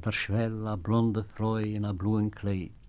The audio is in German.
der schwella blonde Frau in a bluen Kleid.